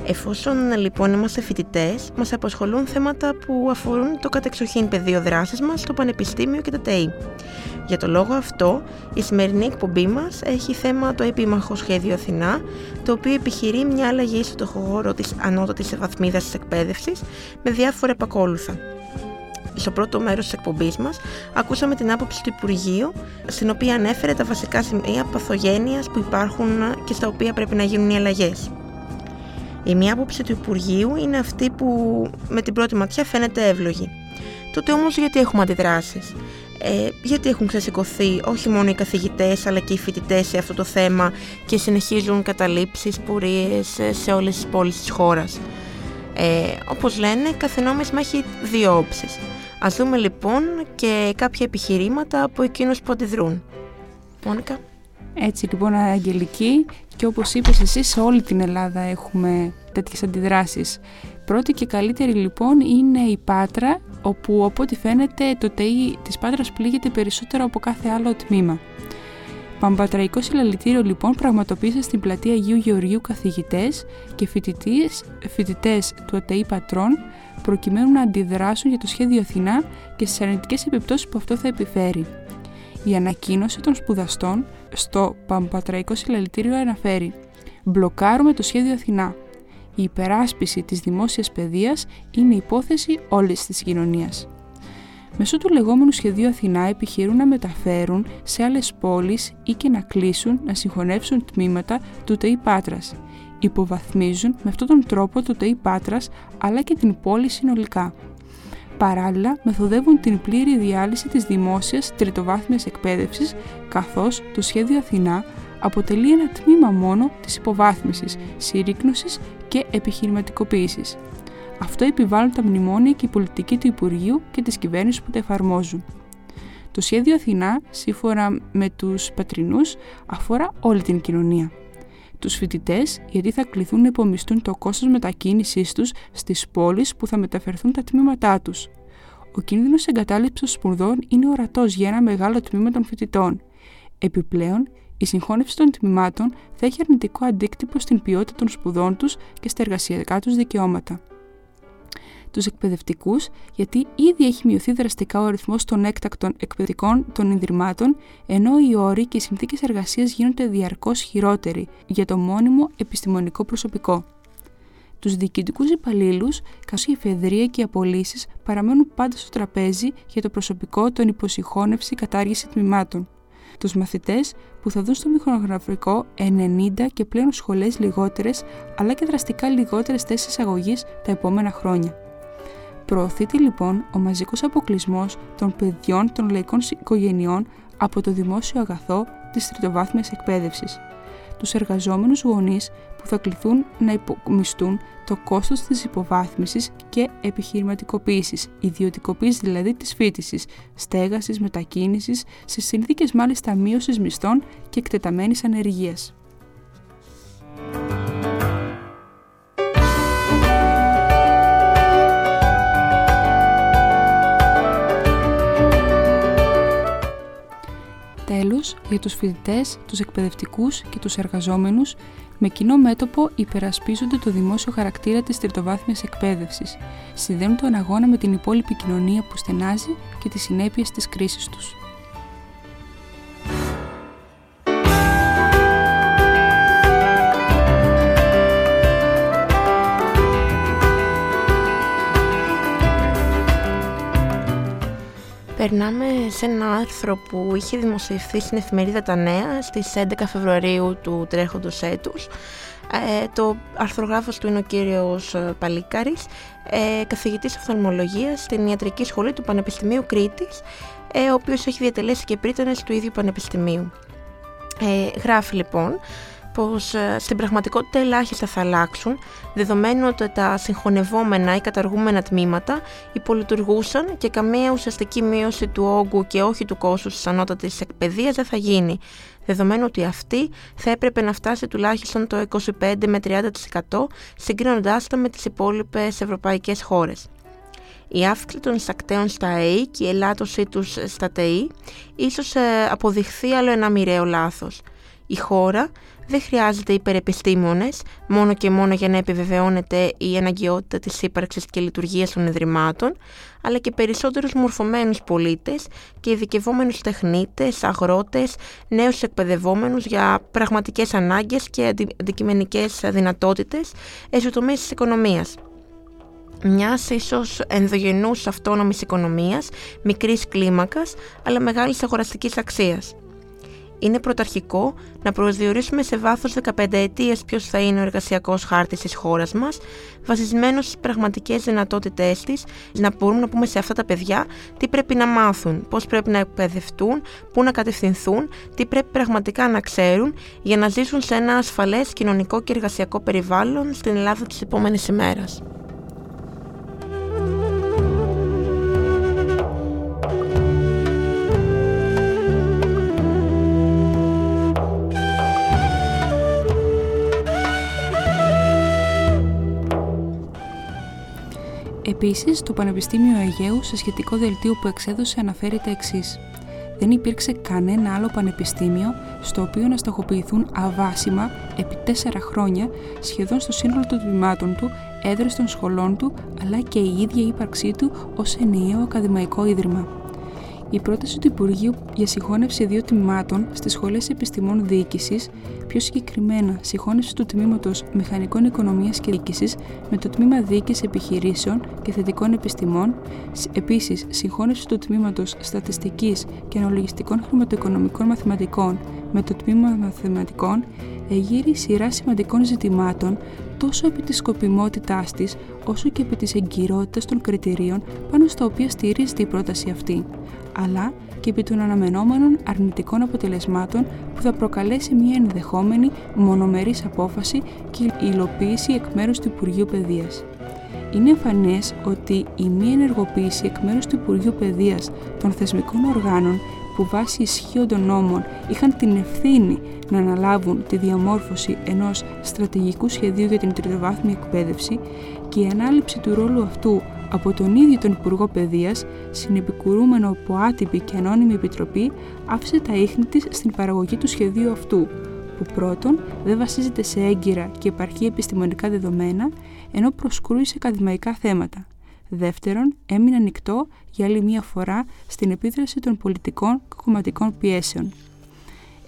Speaker 4: Εφόσον λοιπόν είμαστε φοιτητές, μας απασχολούν θέματα που αφορούν το κατεξοχήν πεδίο δράσης μας στο Πανεπιστήμιο και το ΤΕΗ. Για το λόγο αυτό, η σημερινή εκπομπή μας έχει θέμα το επίμαχο σχέδιο Αθηνά, το οποίο επιχειρεί μια αλλαγή στο χώρο της ανώτατης βαθμίδας της εκπαίδευσης με διάφορα επακόλουθα. Στο πρώτο μέρος της εκπομπής μας ακούσαμε την άποψη του Υπουργείου στην οποία ανέφερε τα βασικά σημεία παθογένειας που υπάρχουν και στα οποία πρέπει να γίνουν οι αλλαγές. Η μία άποψη του Υπουργείου είναι αυτή που με την πρώτη ματιά φαίνεται εύλογη. Τότε όμως γιατί έχουμε αντιδράσεις; Ε, γιατί έχουν ξεσηκωθεί όχι μόνο οι καθηγητές αλλά και οι φοιτητές σε αυτό το θέμα και συνεχίζουν καταλήψεις, πορείες σε όλες τις πόλεις της χώρας. Ε, όπως λένε, κάθε νόμισμα έχει δύο όψεις. Ας δούμε λοιπόν και κάποια επιχειρήματα από εκείνους που αντιδρούν. Μόνικα.
Speaker 3: Έτσι λοιπόν Αγγελική και όπως είπες εσύ σε όλη την Ελλάδα έχουμε τέτοιες αντιδράσεις. Πρώτη και καλύτερη λοιπόν είναι η Πάτρα όπου από ό,τι φαίνεται το ΤΕΙ της Πάτρας πλήγεται περισσότερο από κάθε άλλο τμήμα. Παμπατραϊκό συλλαλητήριο λοιπόν πραγματοποίησε στην πλατεία Αγίου Γεωργίου καθηγητές και φοιτητές του ΑΤΕΙ Πατρών προκειμένου να αντιδράσουν για το σχέδιο Αθηνά και στις αρνητικές επιπτώσεις που αυτό θα επιφέρει. Η ανακοίνωση των σπουδαστών στο Παμπατραϊκό Συλλαλητήριο αναφέρει «Μπλοκάρουμε το σχέδιο Αθηνά. Η υπεράσπιση της δημόσιας παιδείας είναι υπόθεση όλης της κοινωνίας». Μέσω του λεγόμενου σχεδίου Αθηνά επιχειρούν να μεταφέρουν σε άλλες πόλεις ή και να κλείσουν να συγχωνεύσουν τμήματα του ΤΕΙ Πάτρας. Υποβαθμίζουν με αυτόν τον τρόπο το ΤΕΙ Πάτρας αλλά και την πόλη συνολικά. Παράλληλα, μεθοδεύουν την πλήρη διάλυση της δημόσιας τριτοβάθμιας εκπαίδευσης, καθώς το σχέδιο Αθηνά αποτελεί ένα τμήμα μόνο της υποβάθμισης, συρρήκνωσης και επιχειρηματικοποίησης. Αυτό επιβάλλουν τα μνημόνια και η πολιτική του Υπουργείου και της κυβέρνησης που τα εφαρμόζουν. Το σχέδιο Αθηνά, σύμφωνα με τους πατρινούς, αφορά όλη την κοινωνία. Τους φοιτητές γιατί θα κληθούν να υπομισθούν το κόστος μετακίνησής τους στις πόλεις που θα μεταφερθούν τα τμήματά τους. Ο κίνδυνος εγκατάλειψης σπουδών είναι ορατός για ένα μεγάλο τμήμα των φοιτητών. Επιπλέον, η συγχώνευση των τμήματων θα έχει αρνητικό αντίκτυπο στην ποιότητα των σπουδών τους και στα εργασιακά τους δικαιώματα τους εκπαιδευτικούς γιατί ήδη έχει μειωθεί δραστικά ο αριθμός των έκτακτων εκπαιδευτικών των Ιδρυμάτων ενώ οι όροι και οι συνθήκες εργασίας γίνονται διαρκώς χειρότεροι για το μόνιμο επιστημονικό προσωπικό. Τους διοικητικούς υπαλλήλους, καθώς η εφεδρεία και οι απολύσεις παραμένουν πάντα στο τραπέζι για το προσωπικό των υποσυχώνευση κατάργηση τμήματων. Τους μαθητές που θα δουν στο μηχανογραφικό 90 και πλέον σχολές λιγότερες αλλά και δραστικά λιγότερες θέσεις αγωγή τα επόμενα χρόνια. Προωθείται λοιπόν ο μαζικός αποκλεισμός των παιδιών των λαϊκών οικογενειών από το δημόσιο αγαθό της τριτοβάθμιας εκπαίδευσης. Τους εργαζόμενους γονείς που θα κληθούν να υπομισθούν το κόστος της υποβάθμισης και επιχειρηματικοποίησης, ιδιωτικοποίησης δηλαδή της φίτησης, στέγασης, μετακίνησης, σε συνθήκες μάλιστα μείωσης μισθών και εκτεταμένης ανεργίας. Τέλος για τους φοιτητές, τους εκπαιδευτικούς και τους εργαζόμενους με κοινό μέτωπο υπερασπίζονται το δημόσιο χαρακτήρα της τριτοβάθμιας εκπαίδευσης, συνδέουν τον αγώνα με την υπόλοιπη κοινωνία που στενάζει και τις συνέπειες της κρίσης τους.
Speaker 4: Περνάμε σε ένα άρθρο που είχε δημοσιευθεί στην εφημερίδα Τα Νέα στις 11 Φεβρουαρίου του τρέχοντος έτους Ε, το αρθρογράφος του είναι ο κύριος ε, Παλίκαρης, ε, καθηγητής οφθαλμολογίας στην Ιατρική Σχολή του Πανεπιστημίου Κρήτης, ε, ο οποίος έχει διατελέσει και πρίτανες του ίδιου Πανεπιστημίου. Ε, γράφει λοιπόν πως ε, στην πραγματικότητα ελάχιστα θα αλλάξουν, δεδομένου ότι τα συγχωνευόμενα ή καταργούμενα τμήματα υπολειτουργούσαν και καμία ουσιαστική μείωση του όγκου και όχι του κόστου της ανώτατης εκπαιδείας δεν θα γίνει, δεδομένου ότι αυτή θα έπρεπε να φτάσει τουλάχιστον το 25 με 30% συγκρίνοντάς τα με τις υπόλοιπες ευρωπαϊκές χώρες. Η αύξηση των εισακτέων στα ΑΕΗ και η ελάττωσή τους στα ΤΕΗ ίσως ε, αποδειχθεί άλλο ένα μοιραίο λάθος. Η χώρα δεν χρειάζεται υπερεπιστήμονες μόνο και μόνο για να επιβεβαιώνεται η αναγκαιότητα της ύπαρξης και λειτουργίας των ιδρυμάτων, αλλά και περισσότερους μορφωμένους πολίτες και ειδικευόμενους τεχνίτες, αγρότες, νέους εκπαιδευόμενους για πραγματικές ανάγκες και αντικειμενικές δυνατότητες εσωτομής της οικονομίας. Μιας ίσως ενδογενούς αυτόνομης οικονομίας, μικρής κλίμακας, αλλά μεγάλης αγοραστικής αξίας είναι πρωταρχικό να προσδιορίσουμε σε βάθος 15 ετίες ποιος θα είναι ο εργασιακός χάρτης της χώρας μας, βασισμένος στις πραγματικές δυνατότητές της, να μπορούμε να πούμε σε αυτά τα παιδιά τι πρέπει να μάθουν, πώς πρέπει να εκπαιδευτούν, πού να κατευθυνθούν, τι πρέπει πραγματικά να ξέρουν για να ζήσουν σε ένα ασφαλές κοινωνικό και εργασιακό περιβάλλον στην Ελλάδα της επόμενης ημέρας.
Speaker 3: Επίσης, το Πανεπιστήμιο Αιγαίου σε σχετικό δελτίο που εξέδωσε αναφέρει τα εξής. Δεν υπήρξε κανένα άλλο πανεπιστήμιο στο οποίο να στοχοποιηθούν αβάσιμα επί τέσσερα χρόνια σχεδόν στο σύνολο των τμήματων του, έδρες των σχολών του, αλλά και η ίδια ύπαρξή του ως ενιαίο ακαδημαϊκό ίδρυμα. Η πρόταση του Υπουργείου για συγχώνευση δύο τμήματων στις Σχολές Επιστημών Διοίκησης, πιο συγκεκριμένα συγχώνευση του τμήματος Μηχανικών Οικονομίας και Διοίκησης με το τμήμα Διοίκησης Επιχειρήσεων και Θετικών Επιστημών, επίσης συγχώνευση του τμήματος Στατιστικής και Αναλογιστικών Χρηματοοικονομικών Μαθηματικών με το τμήμα Μαθηματικών, εγείρει σειρά σημαντικών ζητημάτων τόσο επί της σκοπιμότητάς της, όσο και επί της εγκυρότητας των κριτηρίων πάνω στα οποία στηρίζεται η πρόταση αυτή αλλά και επί των αναμενόμενων αρνητικών αποτελεσμάτων που θα προκαλέσει μια ενδεχόμενη μονομερής απόφαση και υλοποίηση εκ μέρους του Υπουργείου Παιδείας. Είναι εμφανές ότι η μη ενεργοποίηση εκ μέρους του Υπουργείου Παιδείας των θεσμικών οργάνων που βάσει ισχύοντων νόμων είχαν την ευθύνη να αναλάβουν τη διαμόρφωση ενός στρατηγικού σχεδίου για την τριτοβάθμια εκπαίδευση και η ανάληψη του ρόλου αυτού από τον ίδιο τον Υπουργό Παιδείας, συνεπικουρούμενο από άτυπη και ανώνυμη επιτροπή, άφησε τα ίχνη της στην παραγωγή του σχεδίου αυτού, που πρώτον δεν βασίζεται σε έγκυρα και επαρκή επιστημονικά δεδομένα, ενώ προσκρούει σε ακαδημαϊκά θέματα. Δεύτερον, έμεινε ανοιχτό για άλλη μία φορά στην επίδραση των πολιτικών και κομματικών πιέσεων.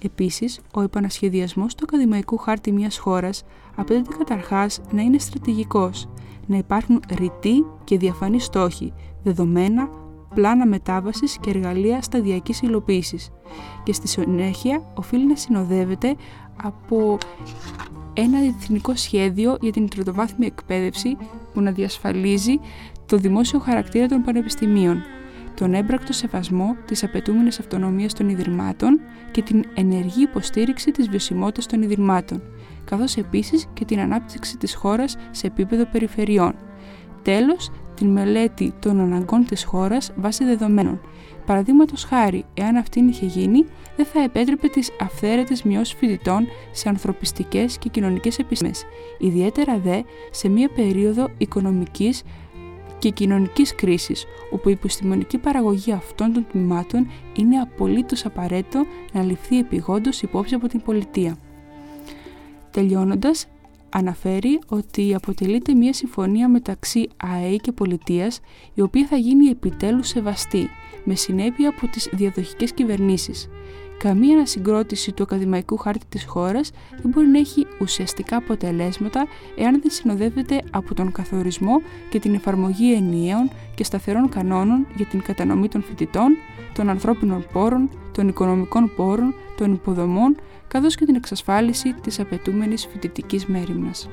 Speaker 3: Επίσης, ο επανασχεδιασμός του ακαδημαϊκού χάρτη μιας χώρας απαιτείται καταρχάς να είναι στρατηγικός, να υπάρχουν ρητοί και διαφανείς στόχοι, δεδομένα, πλάνα μετάβασης και εργαλεία σταδιακής υλοποίησης. Και στη συνέχεια οφείλει να συνοδεύεται από ένα εθνικό σχέδιο για την τριτοβάθμια εκπαίδευση που να διασφαλίζει το δημόσιο χαρακτήρα των πανεπιστημίων, τον έμπρακτο σεβασμό της απαιτούμενης αυτονομίας των Ιδρυμάτων και την ενεργή υποστήριξη της βιωσιμότητας των Ιδρυμάτων, καθώς επίσης και την ανάπτυξη της χώρας σε επίπεδο περιφερειών. Τέλος, την μελέτη των αναγκών της χώρας βάσει δεδομένων. Παραδείγματος χάρη, εάν αυτή είχε γίνει, δεν θα επέτρεπε τις αυθαίρετες μειώσεις φοιτητών σε ανθρωπιστικές και κοινωνικές επιστήμες, ιδιαίτερα δε σε μια περίοδο οικονομικής και κοινωνικής κρίσης, όπου η επιστημονική παραγωγή αυτών των τμήματων είναι απολύτως απαραίτητο να ληφθεί επιγόντως υπόψη από την πολιτεία. Τελειώνοντας, αναφέρει ότι αποτελείται μια συμφωνία μεταξύ ΑΕ και πολιτείας η οποία θα γίνει επιτέλους σεβαστή με συνέπεια από τις διαδοχικές κυβερνήσεις καμία ανασυγκρότηση του ακαδημαϊκού χάρτη της χώρας δεν μπορεί να έχει ουσιαστικά αποτελέσματα εάν δεν συνοδεύεται από τον καθορισμό και την εφαρμογή ενιαίων και σταθερών κανόνων για την κατανομή των φοιτητών, των ανθρώπινων πόρων, των οικονομικών πόρων, των υποδομών, καθώς και την εξασφάλιση της απαιτούμενης φοιτητικής μέρημνας.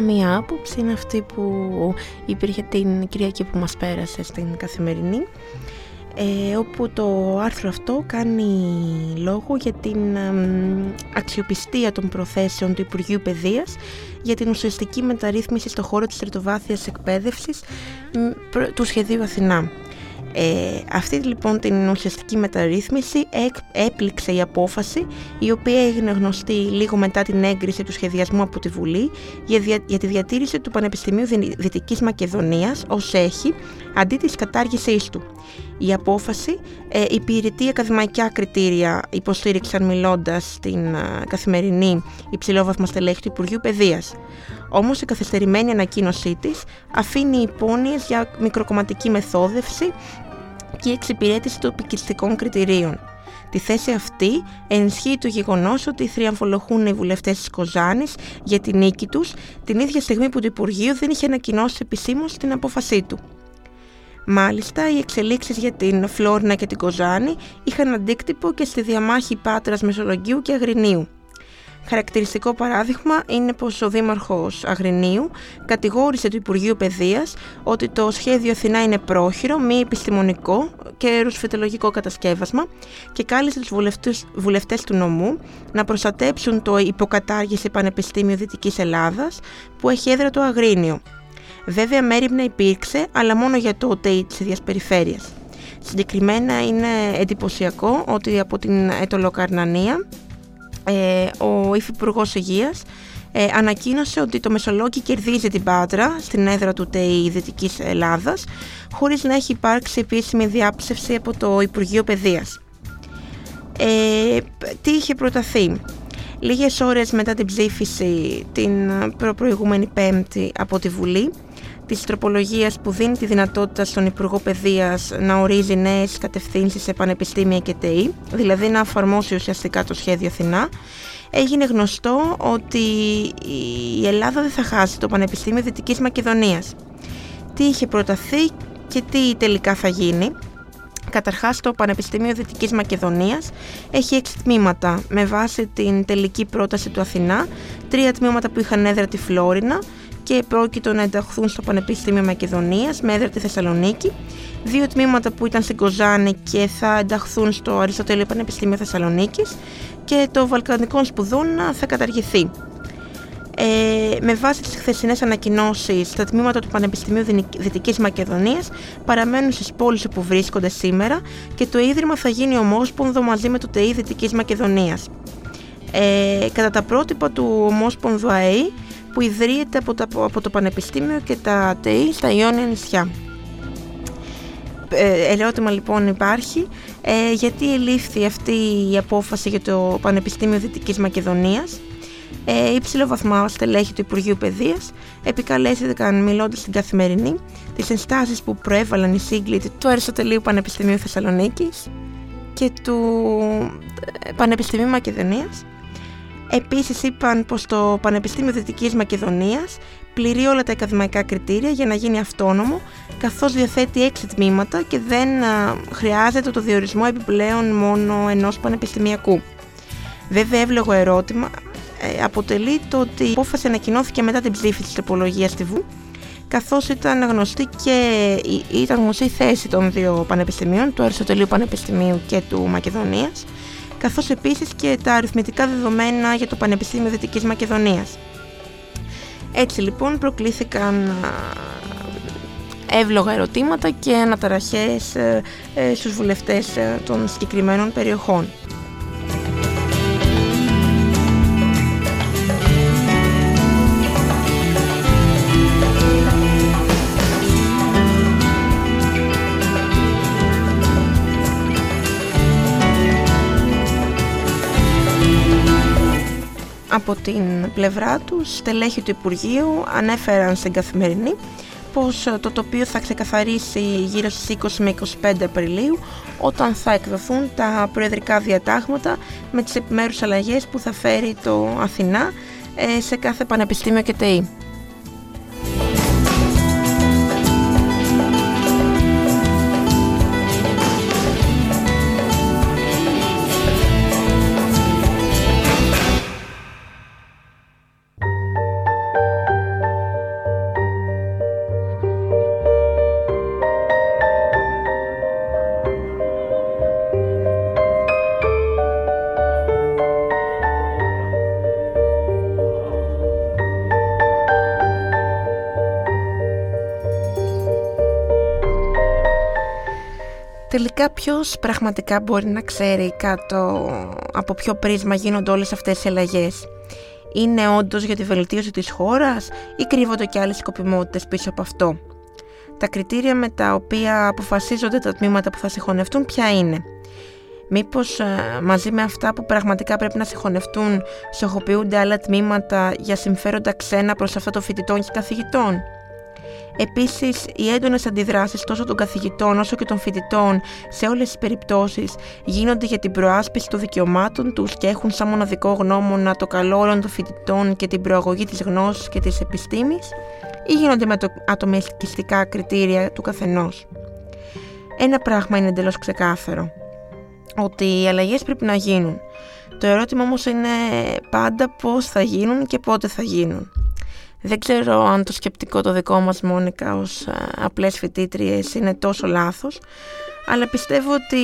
Speaker 4: Μία άποψη είναι αυτή που υπήρχε την Κυριακή που μας πέρασε στην Καθημερινή ε, όπου το άρθρο αυτό κάνει λόγο για την αξιοπιστία των προθέσεων του Υπουργείου Παιδείας για την ουσιαστική μεταρρύθμιση στο χώρο της τριτοβάθειας εκπαίδευσης του σχεδίου Αθηνά. Ε, αυτή λοιπόν την ουσιαστική μεταρρύθμιση έπληξε η απόφαση η οποία έγινε γνωστή λίγο μετά την έγκριση του σχεδιασμού από τη Βουλή για, τη διατήρηση του Πανεπιστημίου Δυτικής Μακεδονίας ως έχει αντί της κατάργησής του. Η απόφαση ε, υπηρετεί ακαδημαϊκά κριτήρια υποστήριξαν μιλώντας στην ε, καθημερινή υψηλόβαθμα στελέχη του Υπουργείου Παιδείας. Όμως η καθυστερημένη ανακοίνωσή της αφήνει υπόνοιες για μικροκομματική μεθόδευση και εξυπηρέτηση των επικιστικών κριτηρίων. Τη θέση αυτή ενισχύει το γεγονός ότι θριαμφολογούν οι βουλευτές της Κοζάνης για την νίκη τους την ίδια στιγμή που το Υπουργείο δεν είχε ανακοινώσει επισήμως την απόφασή του. Μάλιστα, οι εξελίξεις για την Φλόρινα και την Κοζάνη είχαν αντίκτυπο και στη διαμάχη Πάτρας Μεσολογγίου και Αγρινίου. Χαρακτηριστικό παράδειγμα είναι πως ο Δήμαρχος Αγρινίου κατηγόρησε το Υπουργείο Παιδείας ότι το σχέδιο Αθηνά είναι πρόχειρο, μη επιστημονικό και ρουσφετολογικό κατασκεύασμα και κάλεσε τους βουλευτές, βουλευτές του νομού να προστατέψουν το υποκατάργηση Πανεπιστήμιο Δυτικής Ελλάδας που έχει έδρα το Αγρίνιο. Βέβαια μέρημνα υπήρξε, αλλά μόνο για το ΟΤΕΙ της ίδιας περιφέρειας. Συγκεκριμένα είναι εντυπωσιακό ότι από την Ετωλοκαρνανία ε, ο Υφυπουργός Υγείας ε, ανακοίνωσε ότι το Μεσολόγγι κερδίζει την Πάτρα στην έδρα του ΤΕΙ Δυτικής Ελλάδας χωρίς να έχει υπάρξει επίσημη διάψευση από το Υπουργείο Παιδείας. Ε, τι είχε προταθεί; Λίγες ώρες μετά την ψήφιση την προηγούμενη Πέμπτη από τη Βουλή της τροπολογίας που δίνει τη δυνατότητα στον Υπουργό Παιδείας να ορίζει νέες κατευθύνσεις σε πανεπιστήμια και ΤΕΗ, δηλαδή να εφαρμόσει ουσιαστικά το σχέδιο Αθηνά, έγινε γνωστό ότι η Ελλάδα δεν θα χάσει το Πανεπιστήμιο Δυτικής Μακεδονίας. Τι είχε προταθεί και τι τελικά θα γίνει. Καταρχάς το Πανεπιστήμιο Δυτικής Μακεδονίας έχει έξι τμήματα με βάση την τελική πρόταση του Αθηνά, τρία τμήματα που είχαν έδρα τη Φλόρινα, και πρόκειτο να ενταχθούν στο Πανεπιστήμιο Μακεδονίας με έδρα τη Θεσσαλονίκη, δύο τμήματα που ήταν στην Κοζάνη και θα ενταχθούν στο Αριστοτέλειο Πανεπιστήμιο Θεσσαλονίκης και το Βαλκανικών Σπουδών θα καταργηθεί. Ε, με βάση τις χθεσινές ανακοινώσεις, τα τμήματα του Πανεπιστημίου Δυτικής Μακεδονίας παραμένουν στις πόλεις όπου βρίσκονται σήμερα και το Ίδρυμα θα γίνει ομόσπονδο μαζί με το ΤΕΗ Δυτικής Μακεδονίας. Ε, κατά τα πρότυπα του ομόσπονδου ΑΕΗ, που ιδρύεται από, από το Πανεπιστήμιο και τα ΤΕΗ στα Ιόνια νησιά. Ε, ερώτημα λοιπόν υπάρχει ε, γιατί ελήφθη αυτή η απόφαση για το Πανεπιστήμιο Δυτικής Μακεδονίας; Ε, υψηλό βαθμό στελέχη του Υπουργείου Παιδείας επικαλέστηκαν μιλώντας στην καθημερινή τις ενστάσεις που προέβαλαν οι σύγκλητοι του Αριστοτελείου Πανεπιστημίου Θεσσαλονίκης και του ε, Πανεπιστημίου Μακεδονίας Επίσης είπαν πως το Πανεπιστήμιο Δυτικής Μακεδονίας πληρεί όλα τα ακαδημαϊκά κριτήρια για να γίνει αυτόνομο καθώς διαθέτει έξι τμήματα και δεν χρειάζεται το διορισμό επιπλέον μόνο ενός πανεπιστημιακού. Βέβαια εύλογο ερώτημα ε, αποτελεί το ότι η απόφαση ανακοινώθηκε μετά την ψήφιση της τροπολογίας στη ΒΟΥ καθώς ήταν γνωστή και ήταν γνωστή η θέση των δύο πανεπιστημίων, του Αριστοτελείου Πανεπιστημίου και του Μακεδονίας, καθώς επίσης και τα αριθμητικά δεδομένα για το Πανεπιστήμιο Δυτικής Μακεδονίας. Έτσι λοιπόν προκλήθηκαν εύλογα ερωτήματα και αναταραχές ε, ε, στους βουλευτές ε, των συγκεκριμένων περιοχών. Από την πλευρά τους, στελέχη του Υπουργείου ανέφεραν στην καθημερινή πως ε, το τοπίο θα ξεκαθαρίσει γύρω στις 20 με 25 Απριλίου όταν θα εκδοθούν τα προεδρικά διατάγματα με τις επιμέρους αλλαγές που θα φέρει το Αθηνά ε, σε κάθε πανεπιστήμιο και ΤΕΗ. Τελικά ποιος πραγματικά μπορεί να ξέρει κάτω από ποιο πρίσμα γίνονται όλες αυτές οι αλλαγές; Είναι όντως για τη βελτίωση της χώρας ή κρύβονται και άλλες σκοπιμότητες πίσω από αυτό; Τα κριτήρια με τα οποία αποφασίζονται τα τμήματα που θα συγχωνευτούν ποια είναι; Μήπως ε, μαζί με αυτά που πραγματικά πρέπει να συγχωνευτούν συγχωποιούνται άλλα τμήματα για συμφέροντα ξένα προς αυτό των φοιτητών και καθηγητών; Επίσης, οι έντονες αντιδράσεις τόσο των καθηγητών όσο και των φοιτητών σε όλες τις περιπτώσεις γίνονται για την προάσπιση των δικαιωμάτων τους και έχουν σαν μοναδικό γνώμονα το καλό όλων των φοιτητών και την προαγωγή της γνώσης και της επιστήμης ή γίνονται με το ατομιστικά κριτήρια του καθενός. Ένα πράγμα είναι εντελώς ξεκάθαρο, ότι οι αλλαγές πρέπει να γίνουν. Το ερώτημα όμως είναι πάντα πώς θα γίνουν και πότε θα γίνουν. Δεν ξέρω αν το σκεπτικό το δικό μας Μόνικα ως ε, απλές φοιτήτριες είναι τόσο λάθος, αλλά πιστεύω ότι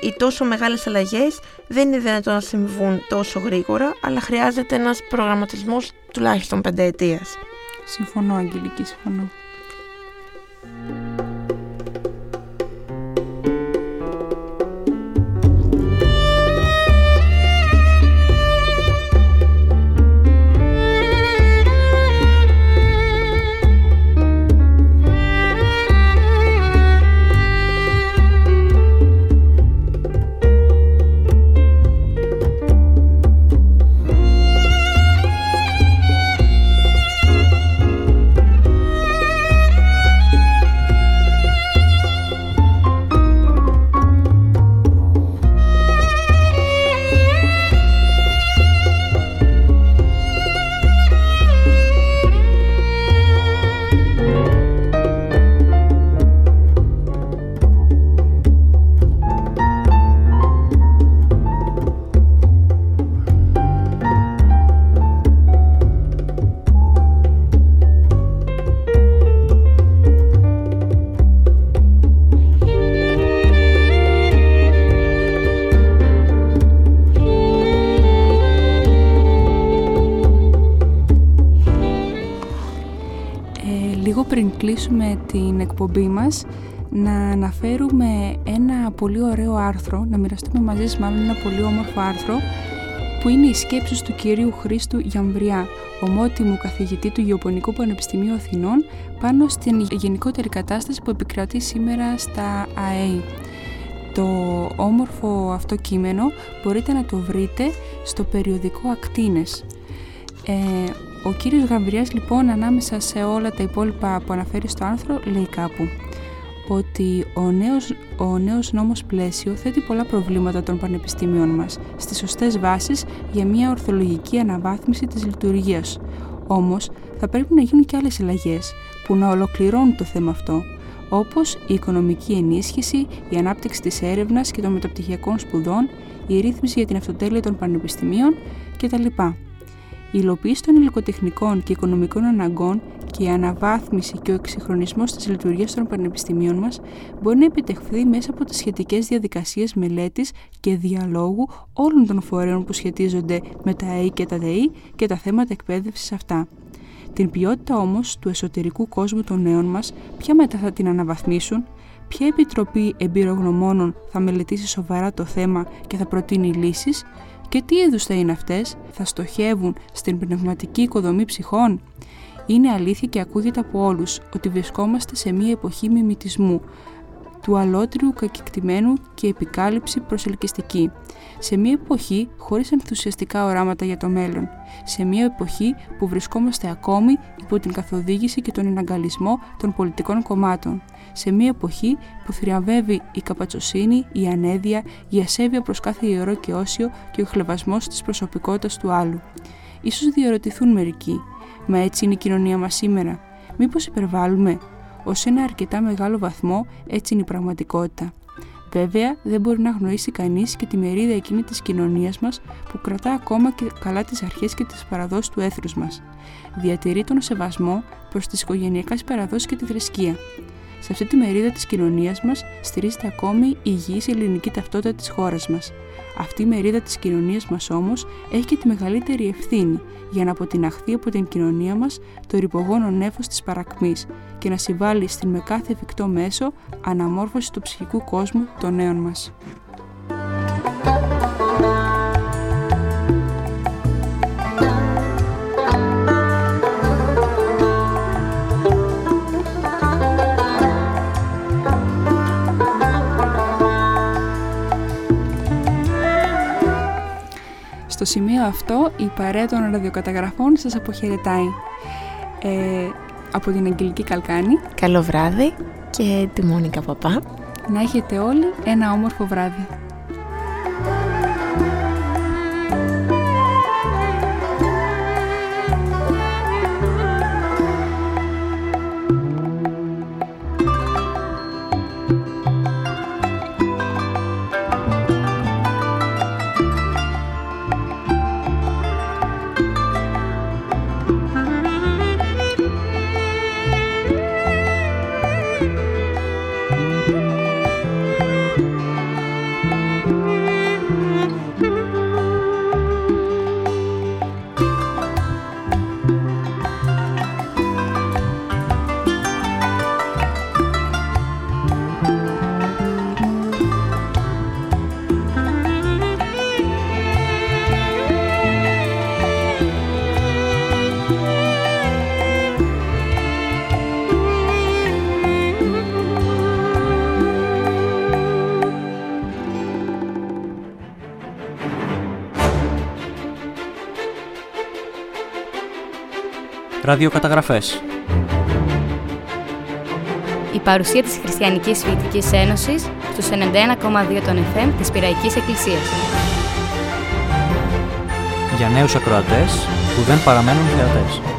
Speaker 4: οι τόσο μεγάλες αλλαγές δεν είναι δυνατόν να συμβούν τόσο γρήγορα, αλλά χρειάζεται ένας προγραμματισμός τουλάχιστον πενταετίας.
Speaker 3: Συμφωνώ, Αγγελική, συμφωνώ. Κλείσουμε την εκπομπή μας να αναφέρουμε ένα πολύ ωραίο άρθρο, να μοιραστούμε μαζί σας μάλλον ένα πολύ όμορφο άρθρο που είναι οι σκέψεις του κυρίου Χρήστου Γιαμβριά, ομότιμου καθηγητή του Γεωπονικού Πανεπιστημίου Αθηνών, πάνω στην γενικότερη κατάσταση που επικρατεί σήμερα στα ΑΕΗ. Το όμορφο αυτό κείμενο μπορείτε να το βρείτε στο περιοδικό Ακτίνες. Ε, ο κύριος Γαμβριάς λοιπόν ανάμεσα σε όλα τα υπόλοιπα που αναφέρει στο άρθρο λέει κάπου ότι ο νέος, ο νέος νόμος πλαίσιο θέτει πολλά προβλήματα των πανεπιστήμιων μας στις σωστές βάσεις για μια ορθολογική αναβάθμιση της λειτουργίας. Όμως θα πρέπει να γίνουν και άλλες αλλαγέ που να ολοκληρώνουν το θέμα αυτό όπως η οικονομική ενίσχυση, η ανάπτυξη της έρευνας και των μεταπτυχιακών σπουδών, η ρύθμιση για την αυτοτέλεια των πανεπιστημίων κτλ. Η υλοποίηση των υλικοτεχνικών και οικονομικών αναγκών και η αναβάθμιση και ο εξυγχρονισμός της λειτουργίας των πανεπιστημίων μας μπορεί να επιτευχθεί μέσα από τις σχετικές διαδικασίες μελέτης και διαλόγου όλων των φορέων που σχετίζονται με τα ΑΕΗ και τα ΔΕΗ και τα θέματα εκπαίδευσης αυτά. Την ποιότητα όμως του εσωτερικού κόσμου των νέων μας, ποια μετά θα την αναβαθμίσουν, ποια επιτροπή εμπειρογνωμόνων θα μελετήσει σοβαρά το θέμα και θα προτείνει λύσεις και τι είδους θα είναι αυτές, θα στοχεύουν στην πνευματική οικοδομή ψυχών; Είναι αλήθεια και ακούγεται από όλους ότι βρισκόμαστε σε μια εποχή μιμητισμού, του αλότριου κακεκτημένου και επικάλυψη προσελκυστική. Σε μια εποχή χωρίς ενθουσιαστικά οράματα για το μέλλον. Σε μια εποχή που βρισκόμαστε ακόμη υπό την καθοδήγηση και τον εναγκαλισμό των πολιτικών κομμάτων. Σε μια εποχή που θριαμβεύει η καπατσοσύνη, η ανέδεια, η ασέβεια προς κάθε ιερό και όσιο και ο χλεβασμός της προσωπικότητας του άλλου. Ίσως διαρωτηθούν μερικοί, μα έτσι είναι η κοινωνία μας σήμερα; Μήπως υπερβάλλουμε, Ω ένα αρκετά μεγάλο βαθμό έτσι είναι η πραγματικότητα. Βέβαια, δεν μπορεί να γνωρίσει κανείς και τη μερίδα εκείνη της κοινωνίας μας που κρατά ακόμα και καλά τις αρχές και τις παραδόσεις του έθρους μας. Διατηρεί τον σεβασμό προς τις οικογενειακές παραδόσεις και τη θρησκεία. Σε αυτή τη μερίδα της κοινωνίας μας στηρίζεται ακόμη η υγιής ελληνική ταυτότητα της χώρας μας. Αυτή η μερίδα της κοινωνίας μας όμως έχει και τη μεγαλύτερη ευθύνη για να αποτιναχθεί από την κοινωνία μας το ρηπογόνο νέφος της παρακμής και να συμβάλλει στην με κάθε εφικτό μέσο αναμόρφωση του ψυχικού κόσμου των νέων μας. Στο σημείο αυτό η παρέα των ραδιοκαταγραφών σας αποχαιρετάει. Ε, από την Αγγελική Καλκάνη.
Speaker 4: Καλό βράδυ και τη Μόνικα Παπά.
Speaker 3: Να έχετε όλοι ένα όμορφο βράδυ.
Speaker 1: Ραδιοκαταγραφές.
Speaker 2: Η παρουσία της Χριστιανικής Φοιτητικής Ένωσης στους 91,2 των FM της Πυραϊκής Εκκλησίας.
Speaker 1: Για νέους ακροατές που δεν παραμένουν θεατές.